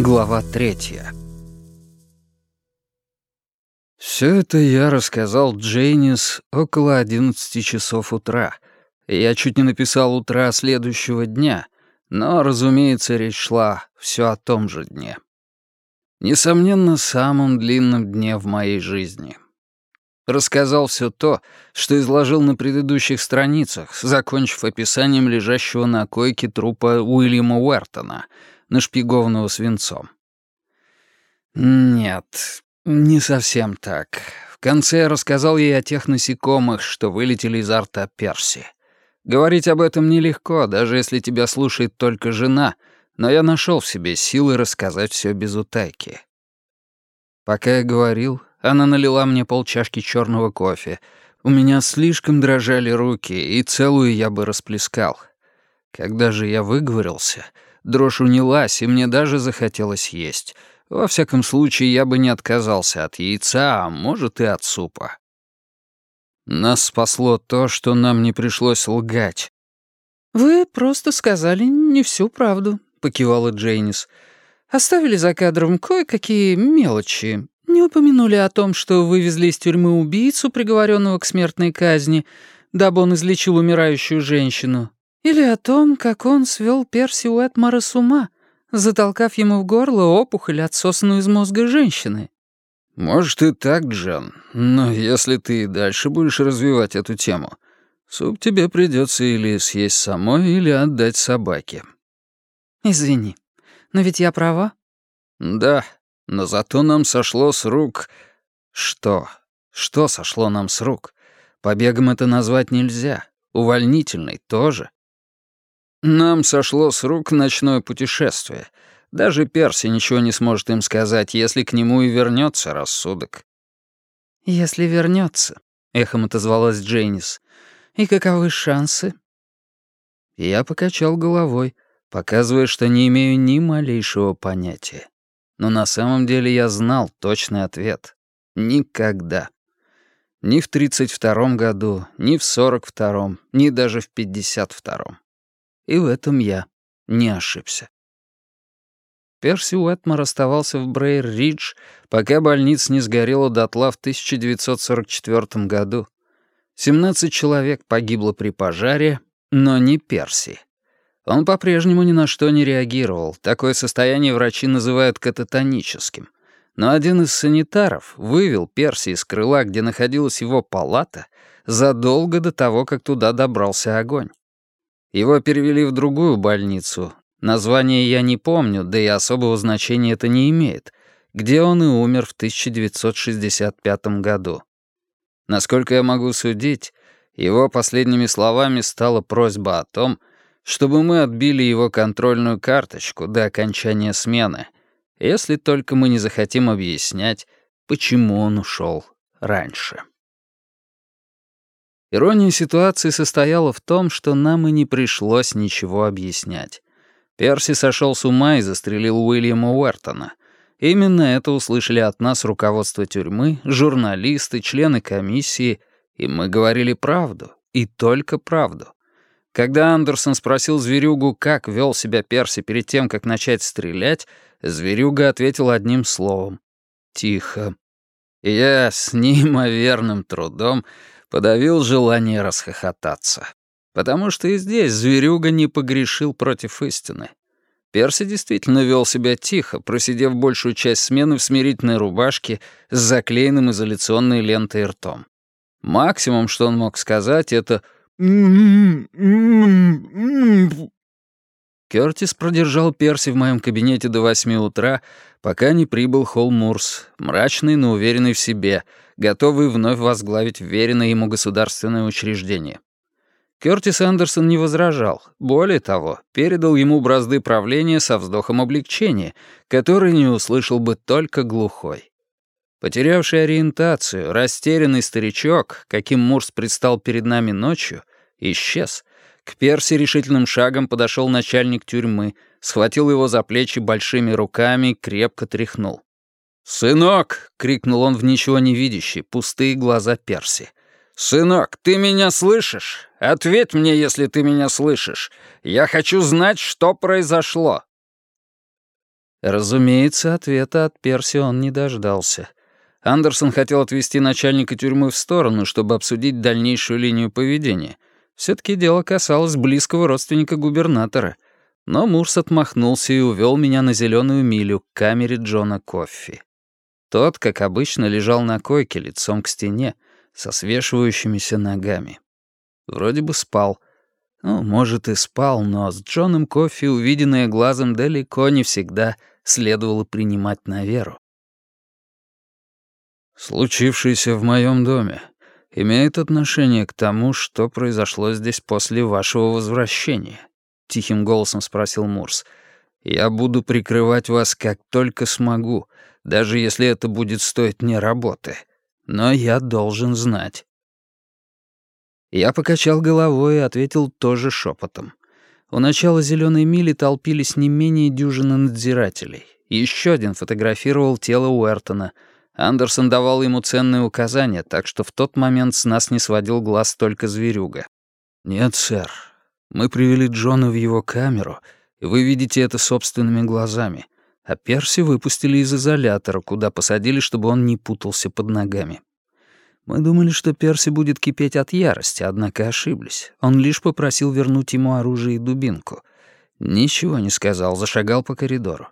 Глава третья. Все это я рассказал Джейнис около одиннадцати часов утра. Я чуть не написал утра следующего дня, но, разумеется, речь шла все о том же дне. Несомненно, самом длинном дне в моей жизни. Рассказал все то, что изложил на предыдущих страницах, закончив описанием лежащего на койке трупа Уильяма Уэртона — нашпигованного свинцом. Нет, не совсем так. В конце я рассказал ей о тех насекомых, что вылетели изо рта Перси. Говорить об этом нелегко, даже если тебя слушает только жена, но я нашел в себе силы рассказать все без утайки. Пока я говорил, она налила мне полчашки черного кофе. У меня слишком дрожали руки, и целую я бы расплескал. Когда же я выговорился — Дрожь унялась, и мне даже захотелось есть. Во всяком случае, я бы не отказался от яйца, а может и от супа. Нас спасло то, что нам не пришлось лгать. «Вы просто сказали не всю правду», — покивала Джейнис. «Оставили за кадром кое-какие мелочи. Не упомянули о том, что вывезли из тюрьмы убийцу, приговоренного к смертной казни, дабы он излечил умирающую женщину. Или о том, как он свел Перси Уэтмора с ума, затолкав ему в горло опухоль, отсосанную из мозга женщины. «Может и так, Джан, но если ты и дальше будешь развивать эту тему, суп тебе придется или съесть самой, или отдать собаке». «Извини, но ведь я права?» «Да, но зато нам сошло с рук...» «Что? Что сошло нам с рук? Побегом это назвать нельзя, увольнительной тоже». Нам сошло с рук ночное путешествие. Даже Перси ничего не сможет им сказать, если к нему и вернется рассудок. «Если вернется, эхом отозвалась Джейнис. «И каковы шансы?» Я покачал головой, показывая, что не имею ни малейшего понятия. Но на самом деле я знал точный ответ. Никогда. Ни в 32-м году, ни в 42-м, ни даже в 52-м. И в этом я не ошибся. Перси Уэтмор оставался в Брейр-Ридж, пока больница не сгорела дотла в 1944 году. 17 человек погибло при пожаре, но не Перси. Он по-прежнему ни на что не реагировал. Такое состояние врачи называют кататоническим. Но один из санитаров вывел Перси из крыла, где находилась его палата, задолго до того, как туда добрался огонь. Его перевели в другую больницу. Название я не помню, да и особого значения это не имеет, где он и умер в 1965 году. Насколько я могу судить, его последними словами стала просьба о том, чтобы мы отбили его контрольную карточку до окончания смены, если только мы не захотим объяснять, почему он ушел раньше. Ирония ситуации состояла в том, что нам и не пришлось ничего объяснять. Перси сошел с ума и застрелил Уильяма Уэртона. Именно это услышали от нас руководство тюрьмы, журналисты, члены комиссии, и мы говорили правду, и только правду. Когда Андерсон спросил Зверюгу, как вел себя Перси перед тем, как начать стрелять, Зверюга ответил одним словом — «Тихо». И я с неимоверным трудом подавил желание расхохотаться. Потому что и здесь зверюга не погрешил против истины. Перси действительно вел себя тихо, просидев большую часть смены в смирительной рубашке с заклеенным изоляционной лентой ртом. Максимум, что он мог сказать, это Кёртис продержал Перси в моем кабинете до восьми утра, пока не прибыл Холмурс, мрачный, но уверенный в себе, готовый вновь возглавить веренное ему государственное учреждение. Кёртис Андерсон не возражал. Более того, передал ему бразды правления со вздохом облегчения, который не услышал бы только глухой. Потерявший ориентацию, растерянный старичок, каким Мурс предстал перед нами ночью, исчез. К Перси решительным шагом подошел начальник тюрьмы, схватил его за плечи большими руками крепко тряхнул. «Сынок!» — крикнул он в ничего не видящий, пустые глаза Перси. «Сынок, ты меня слышишь? Ответь мне, если ты меня слышишь. Я хочу знать, что произошло». Разумеется, ответа от Перси он не дождался. Андерсон хотел отвести начальника тюрьмы в сторону, чтобы обсудить дальнейшую линию поведения. Все таки дело касалось близкого родственника губернатора. Но Мурс отмахнулся и увел меня на зеленую милю к камере Джона Коффи. Тот, как обычно, лежал на койке лицом к стене, со свешивающимися ногами. Вроде бы спал. Ну, может, и спал, но с Джоном Коффи, увиденное глазом далеко не всегда, следовало принимать на веру. «Случившееся в моем доме имеет отношение к тому, что произошло здесь после вашего возвращения?» — тихим голосом спросил Мурс. «Я буду прикрывать вас как только смогу, даже если это будет стоить мне работы. Но я должен знать». Я покачал головой и ответил тоже шепотом. У начала зеленой мили толпились не менее дюжины надзирателей. Еще один фотографировал тело Уэртона — Андерсон давал ему ценные указания, так что в тот момент с нас не сводил глаз только зверюга. «Нет, сэр. Мы привели Джона в его камеру, и вы видите это собственными глазами. А Перси выпустили из изолятора, куда посадили, чтобы он не путался под ногами. Мы думали, что Перси будет кипеть от ярости, однако ошиблись. Он лишь попросил вернуть ему оружие и дубинку. Ничего не сказал, зашагал по коридору.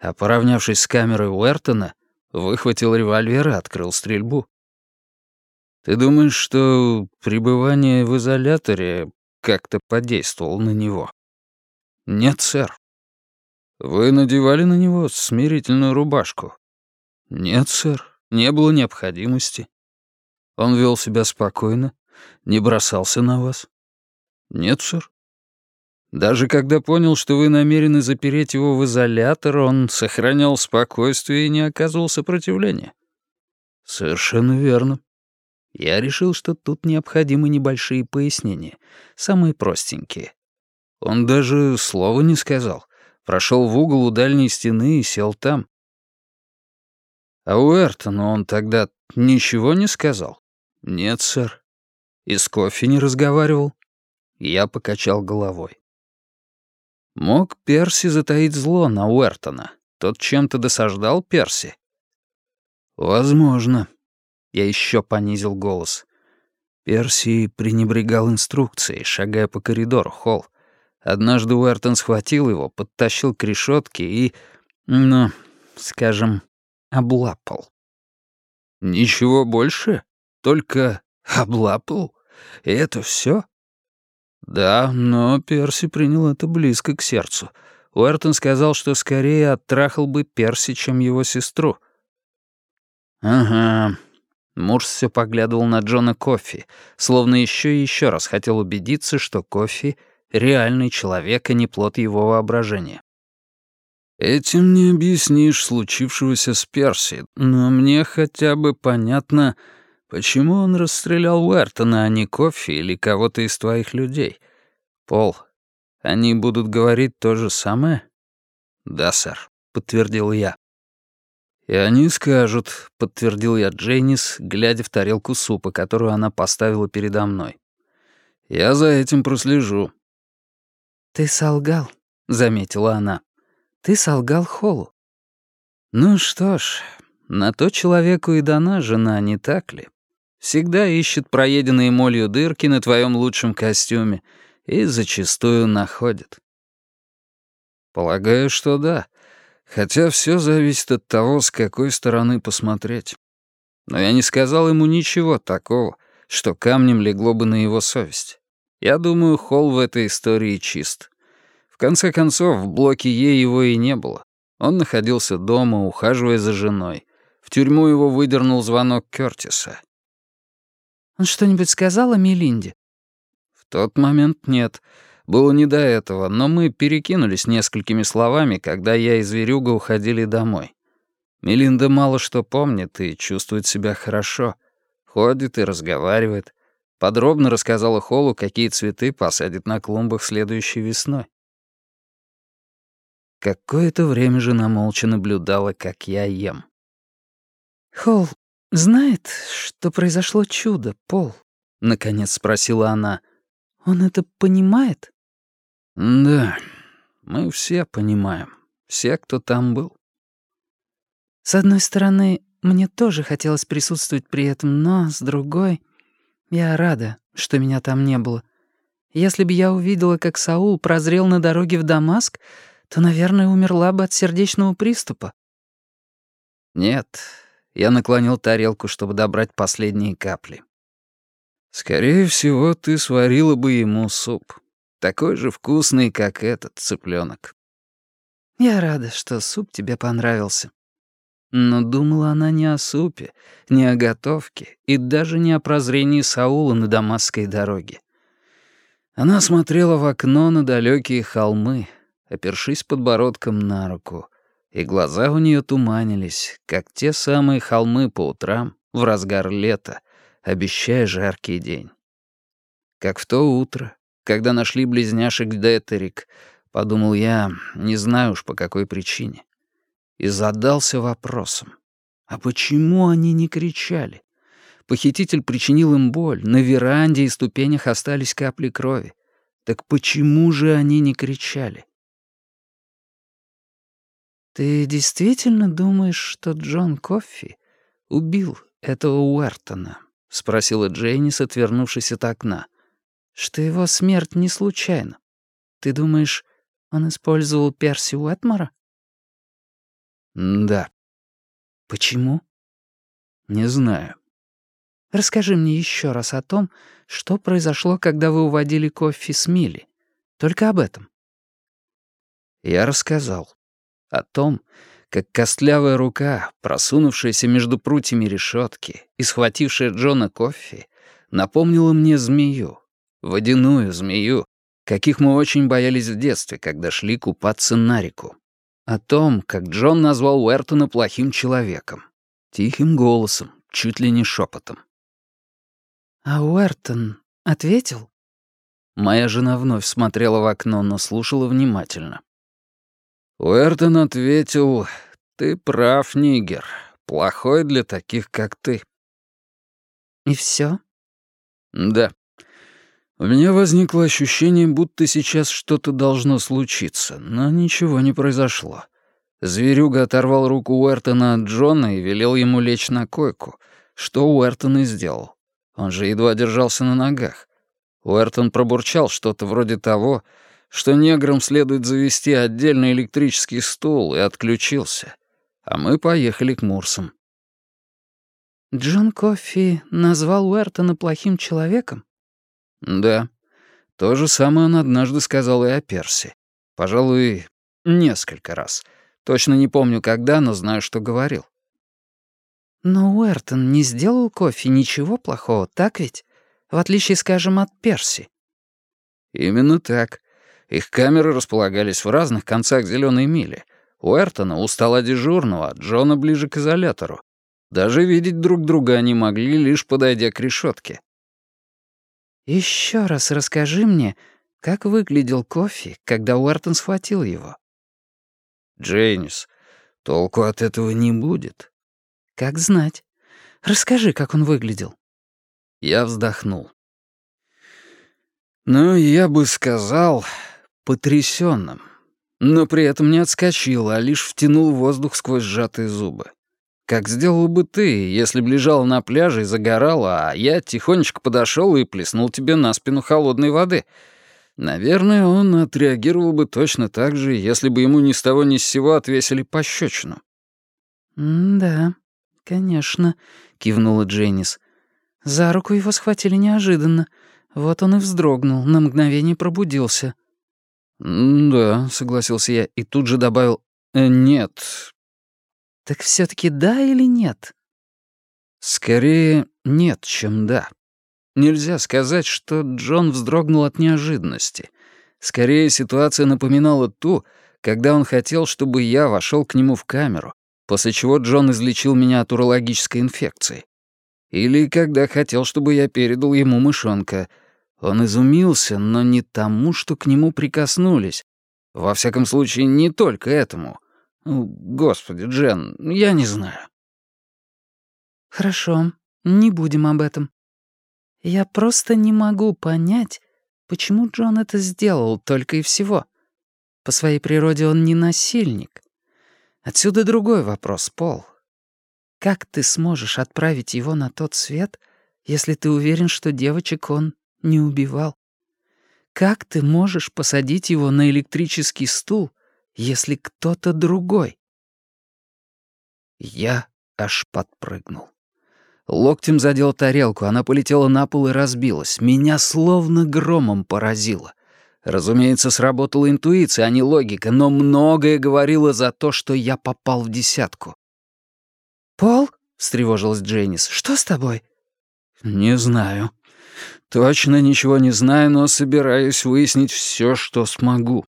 А поравнявшись с камерой Уэртона, Выхватил револьвер и открыл стрельбу. Ты думаешь, что пребывание в изоляторе как-то подействовало на него? Нет, сэр. Вы надевали на него смирительную рубашку? Нет, сэр, не было необходимости. Он вел себя спокойно, не бросался на вас? Нет, сэр. Даже когда понял, что вы намерены запереть его в изолятор, он сохранял спокойствие и не оказывал сопротивления. Совершенно верно. Я решил, что тут необходимы небольшие пояснения, самые простенькие. Он даже слова не сказал. Прошел в угол у дальней стены и сел там. А у Эртона он тогда ничего не сказал? Нет, сэр. И с кофе не разговаривал? Я покачал головой. Мог Перси затаить зло на Уэртона? Тот чем-то досаждал Перси? Возможно. Я еще понизил голос. Перси пренебрегал инструкцией, шагая по коридору, Холл. Однажды Уэртон схватил его, подтащил к решетке и, ну, скажем, облапал. Ничего больше? Только облапал? И это все? Да, но Перси принял это близко к сердцу. Уэртон сказал, что скорее оттрахал бы Перси, чем его сестру. Ага. Мурс все поглядывал на Джона Кофи, словно еще и еще раз хотел убедиться, что Кофи — реальный человек, а не плод его воображения. Этим не объяснишь случившегося с Перси, но мне хотя бы понятно, Почему он расстрелял Уэртона, а не Кофи или кого-то из твоих людей? Пол, они будут говорить то же самое? Да, сэр, подтвердил я. И они скажут, подтвердил я Джейнис, глядя в тарелку супа, которую она поставила передо мной. Я за этим прослежу. Ты солгал, заметила она. Ты солгал Холу. Ну что ж, на то человеку и дана жена, не так ли? Всегда ищет проеденные молью дырки на твоем лучшем костюме и зачастую находит. Полагаю, что да. Хотя все зависит от того, с какой стороны посмотреть. Но я не сказал ему ничего такого, что камнем легло бы на его совесть. Я думаю, Холл в этой истории чист. В конце концов, в блоке Е его и не было. Он находился дома, ухаживая за женой. В тюрьму его выдернул звонок Кёртиса. Он что-нибудь сказал о Мелинде?» «В тот момент нет. Было не до этого, но мы перекинулись несколькими словами, когда я и Зверюга уходили домой. Мелинда мало что помнит и чувствует себя хорошо. Ходит и разговаривает. Подробно рассказала Холу, какие цветы посадит на клумбах следующей весной. Какое-то время жена молча наблюдала, как я ем. «Холл «Знает, что произошло чудо, Пол?» — наконец спросила она. «Он это понимает?» «Да, мы все понимаем. все, кто там был. С одной стороны, мне тоже хотелось присутствовать при этом, но с другой, я рада, что меня там не было. Если бы я увидела, как Саул прозрел на дороге в Дамаск, то, наверное, умерла бы от сердечного приступа. Нет, я наклонил тарелку, чтобы добрать последние капли. Скорее всего, ты сварила бы ему суп. Такой же вкусный, как этот цыпленок. Я рада, что суп тебе понравился. Но думала она не о супе, не о готовке и даже не о прозрении Саула на Дамасской дороге. Она смотрела в окно на далекие холмы, опершись подбородком на руку, и глаза у нее туманились, как те самые холмы по утрам в разгар лета, обещая жаркий день. Как в то утро, когда нашли близняшек Детерик, подумал я, не знаю уж по какой причине, и задался вопросом, а почему они не кричали? Похититель причинил им боль, на веранде и ступенях остались капли крови. Так почему же они не кричали? «Ты действительно думаешь, что Джон Коффи убил этого Уэртона?» — спросила Джейнис, отвернувшись от окна. «Что его смерть не случайна? Ты думаешь, он использовал Перси Уэтмора?» «Да». «Почему?» «Не знаю». «Расскажи мне еще раз о том, что произошло, когда вы уводили Коффи с Милли. Только об этом». Я рассказал о том, как костлявая рука, просунувшаяся между прутьями решетки и схватившая Джона Коффи, напомнила мне змею, водяную змею, каких мы очень боялись в детстве, когда шли купаться на реку. О том, как Джон назвал Уэртона плохим человеком. Тихим голосом, чуть ли не шепотом. «А Уэртон ответил?» Моя жена вновь смотрела в окно, но слушала внимательно. Уэртон ответил, «Ты прав, Нигер. Плохой для таких, как ты». «И все? «Да. У меня возникло ощущение, будто сейчас что-то должно случиться, но ничего не произошло. Зверюга оторвал руку Уэртона от Джона и велел ему лечь на койку, что Уэртон и сделал. Он же едва держался на ногах. Уэртон пробурчал что-то вроде того, что неграм следует завести отдельный электрический стул, и отключился. А мы поехали к Мурсам. Джон Кофи назвал Уэртона плохим человеком? Да. То же самое он однажды сказал и о Перси. Пожалуй, несколько раз. Точно не помню, когда, но знаю, что говорил. Но Уэртон не сделал Кофи ничего плохого, так ведь? В отличие, скажем, от Перси. Именно так. Их камеры располагались в разных концах зеленой мили. У Эртона у стола дежурного, Джона ближе к изолятору. Даже видеть друг друга они могли, лишь подойдя к решетке. Еще раз расскажи мне, как выглядел кофе, когда Уэртон схватил его?» «Джейнис, толку от этого не будет». «Как знать. Расскажи, как он выглядел». Я вздохнул. «Ну, я бы сказал, потрясенным, но при этом не отскочил, а лишь втянул воздух сквозь сжатые зубы. Как сделал бы ты, если б лежала на пляже и загорала, а я тихонечко подошел и плеснул тебе на спину холодной воды. Наверное, он отреагировал бы точно так же, если бы ему ни с того ни с сего отвесили пощечину. «Да, конечно», — кивнула Дженнис. «За руку его схватили неожиданно. Вот он и вздрогнул, на мгновение пробудился. «Да», — согласился я и тут же добавил «Э, «нет». «Так все таки да или нет?» «Скорее нет, чем да. Нельзя сказать, что Джон вздрогнул от неожиданности. Скорее, ситуация напоминала ту, когда он хотел, чтобы я вошел к нему в камеру, после чего Джон излечил меня от урологической инфекции. Или когда хотел, чтобы я передал ему мышонка — он изумился, но не тому, что к нему прикоснулись. Во всяком случае, не только этому. Господи, Джен, я не знаю. Хорошо, не будем об этом. Я просто не могу понять, почему Джон это сделал только и всего. По своей природе он не насильник. Отсюда другой вопрос, Пол. Как ты сможешь отправить его на тот свет, если ты уверен, что девочек он не убивал? Как ты можешь посадить его на электрический стул, если кто-то другой? Я аж подпрыгнул. Локтем задел тарелку, она полетела на пол и разбилась. Меня словно громом поразило. Разумеется, сработала интуиция, а не логика, но многое говорило за то, что я попал в десятку. «Пол?» — встревожилась Дженнис. «Что с тобой?» «Не знаю. Точно ничего не знаю, но собираюсь выяснить все, что смогу».